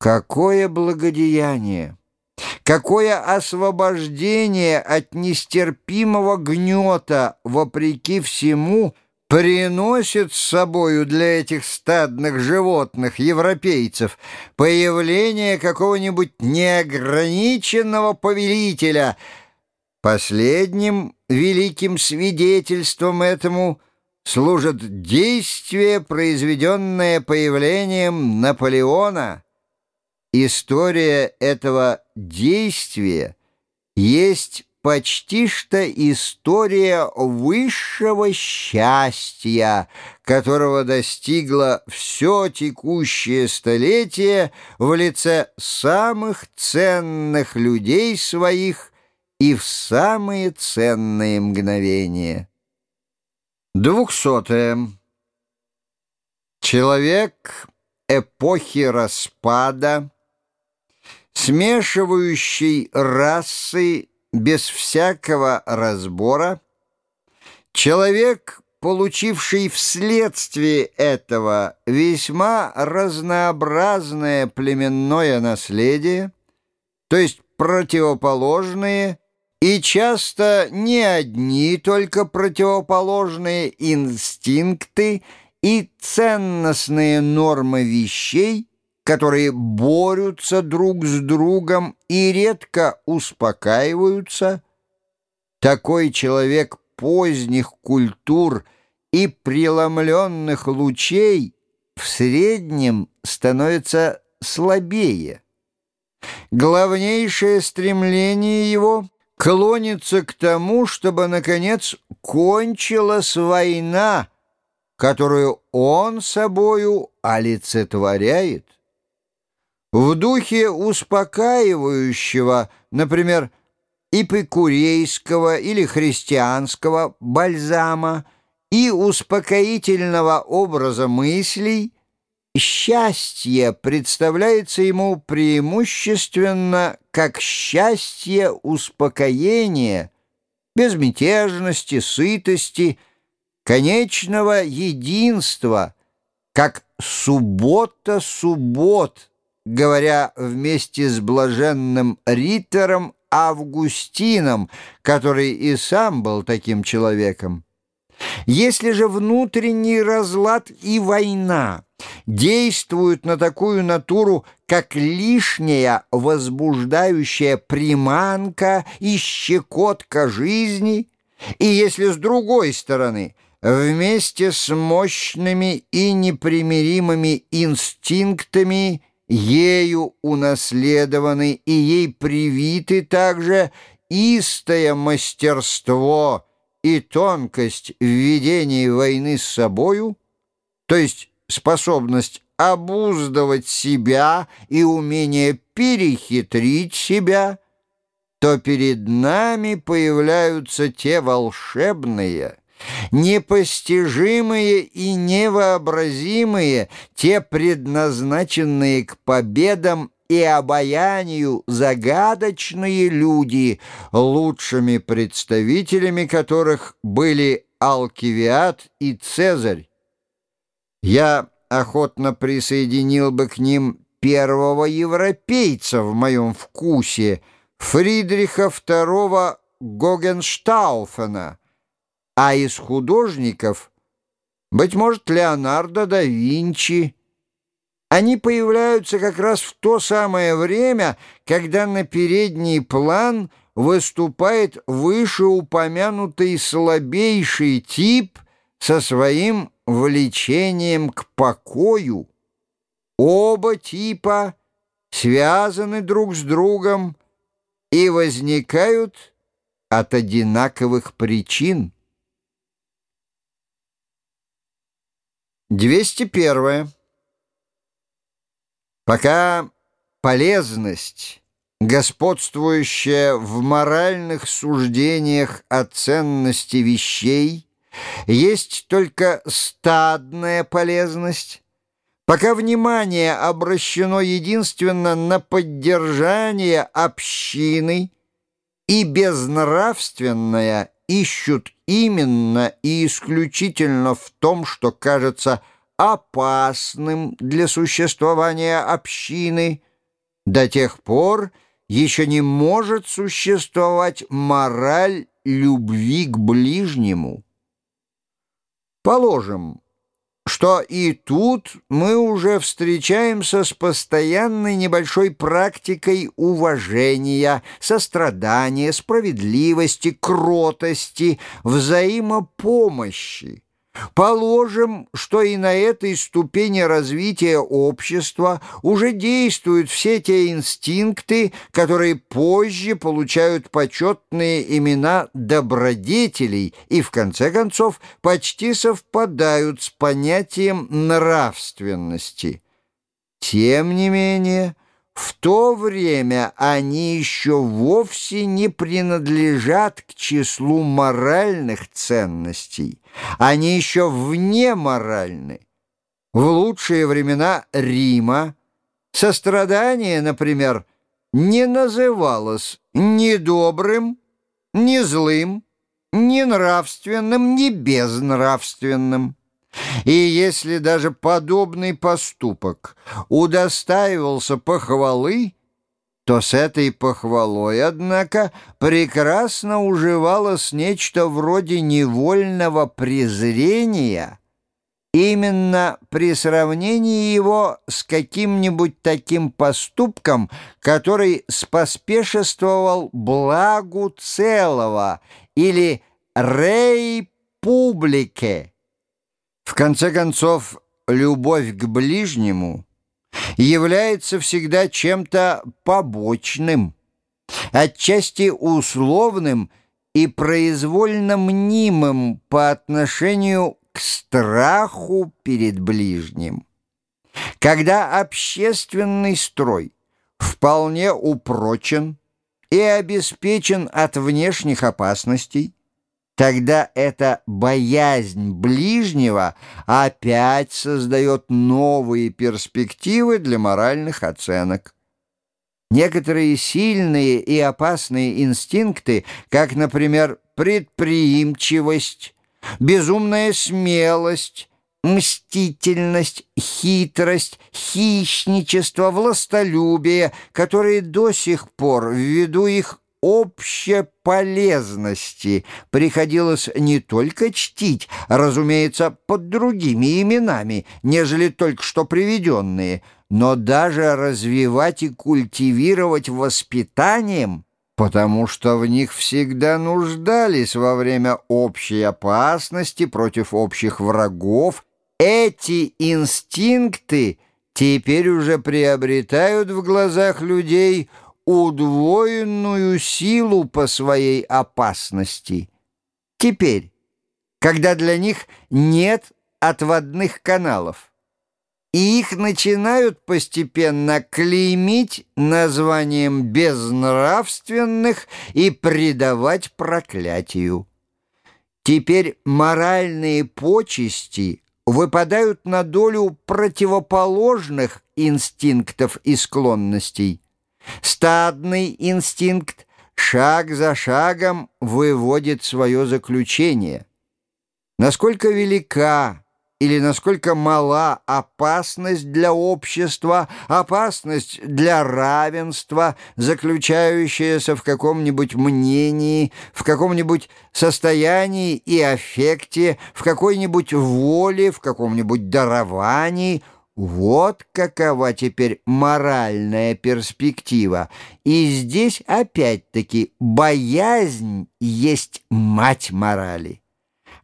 Какое благодеяние! Какое освобождение от нестерпимого гнета, вопреки всему, приносит с собою для этих стадных животных, европейцев, появление какого-нибудь неограниченного повелителя. Последним великим свидетельством этому служит действие, произведенное появлением Наполеона. История этого действия есть почти что история высшего счастья, которого достигло все текущее столетие в лице самых ценных людей своих и в самые ценные мгновения. Двухсотое. Человек эпохи распада, смешивающий расы без всякого разбора, человек, получивший вследствие этого весьма разнообразное племенное наследие, то есть противоположные и часто не одни только противоположные инстинкты и ценностные нормы вещей, которые борются друг с другом и редко успокаиваются, такой человек поздних культур и преломленных лучей в среднем становится слабее. Главнейшее стремление его клонится к тому, чтобы, наконец, кончилась война, которую он собою олицетворяет. В духе успокаивающего, например, эпикурейского или христианского бальзама и успокоительного образа мыслей, счастье представляется ему преимущественно как счастье успокоения, безмятежности, сытости, конечного единства, как суббота суббот – говоря вместе с блаженным Риттером Августином, который и сам был таким человеком. Если же внутренний разлад и война действуют на такую натуру, как лишняя возбуждающая приманка и щекотка жизни, и если с другой стороны вместе с мощными и непримиримыми инстинктами ею унаследованы и ей привиты также истое мастерство и тонкость в войны с собою, то есть способность обуздывать себя и умение перехитрить себя, то перед нами появляются те волшебные – непостижимые и невообразимые, те предназначенные к победам и обаянию загадочные люди, лучшими представителями которых были Алкивиад и Цезарь. Я охотно присоединил бы к ним первого европейца в моем вкусе, Фридриха II Гогенштауфена, а из художников, быть может, Леонардо да Винчи. Они появляются как раз в то самое время, когда на передний план выступает вышеупомянутый слабейший тип со своим влечением к покою. Оба типа связаны друг с другом и возникают от одинаковых причин. 201. Пока полезность, господствующая в моральных суждениях о ценности вещей, есть только стадная полезность, пока внимание обращено единственно на поддержание общины и безнравственное ищут именно и исключительно в том, что кажется опасным для существования общины – До тех пор еще не может существовать мораль любви к ближнему. Положим, что и тут мы уже встречаемся с постоянной небольшой практикой уважения, сострадания, справедливости, кротости, взаимопомощи. Положим, что и на этой ступени развития общества уже действуют все те инстинкты, которые позже получают почетные имена добродетелей и, в конце концов, почти совпадают с понятием нравственности. Тем не менее, в то время они еще вовсе не принадлежат к числу моральных ценностей. Они еще вне моральны. В лучшие времена Рима сострадание, например, не называлось ни добрым, ни злым, ни нравственным, ни безнравственным. И если даже подобный поступок удостаивался похвалы, то с этой похвалой, однако, прекрасно уживалось нечто вроде невольного презрения, именно при сравнении его с каким-нибудь таким поступком, который споспешествовал благу целого или рей публике. В конце концов, любовь к ближнему является всегда чем-то побочным, отчасти условным и произвольно мнимым по отношению к страху перед ближним. Когда общественный строй вполне упрочен и обеспечен от внешних опасностей, Тогда эта боязнь ближнего опять создает новые перспективы для моральных оценок. Некоторые сильные и опасные инстинкты, как, например, предприимчивость, безумная смелость, мстительность, хитрость, хищничество, властолюбие, которые до сих пор, ввиду их общеполезности приходилось не только чтить, разумеется, под другими именами, нежели только что приведенные, но даже развивать и культивировать воспитанием, потому что в них всегда нуждались во время общей опасности против общих врагов. Эти инстинкты теперь уже приобретают в глазах людей – удвоенную силу по своей опасности. Теперь, когда для них нет отводных каналов, и их начинают постепенно клеймить названием безнравственных и предавать проклятию. Теперь моральные почести выпадают на долю противоположных инстинктов и склонностей. Стадный инстинкт шаг за шагом выводит свое заключение. Насколько велика или насколько мала опасность для общества, опасность для равенства, заключающаяся в каком-нибудь мнении, в каком-нибудь состоянии и аффекте, в какой-нибудь воле, в каком-нибудь даровании – вот какова теперь моральная перспектива. И здесь опять-таки боязнь есть мать морали.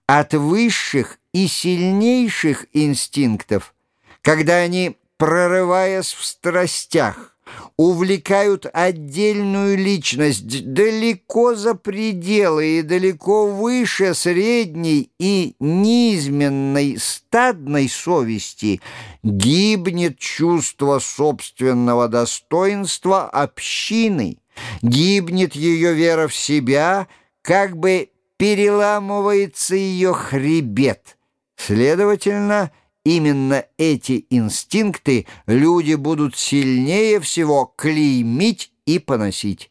От высших и сильнейших инстинктов, когда они, прорываясь в страстях, увлекают отдельную личность далеко за пределы и далеко выше средней и низменной стадной совести, гибнет чувство собственного достоинства общины, гибнет ее вера в себя, как бы переламывается ее хребет. Следовательно, Именно эти инстинкты люди будут сильнее всего клеймить и поносить.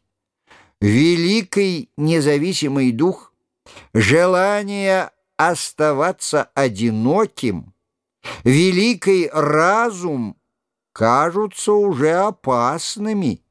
Великий независимый дух, желание оставаться одиноким, великий разум кажутся уже опасными.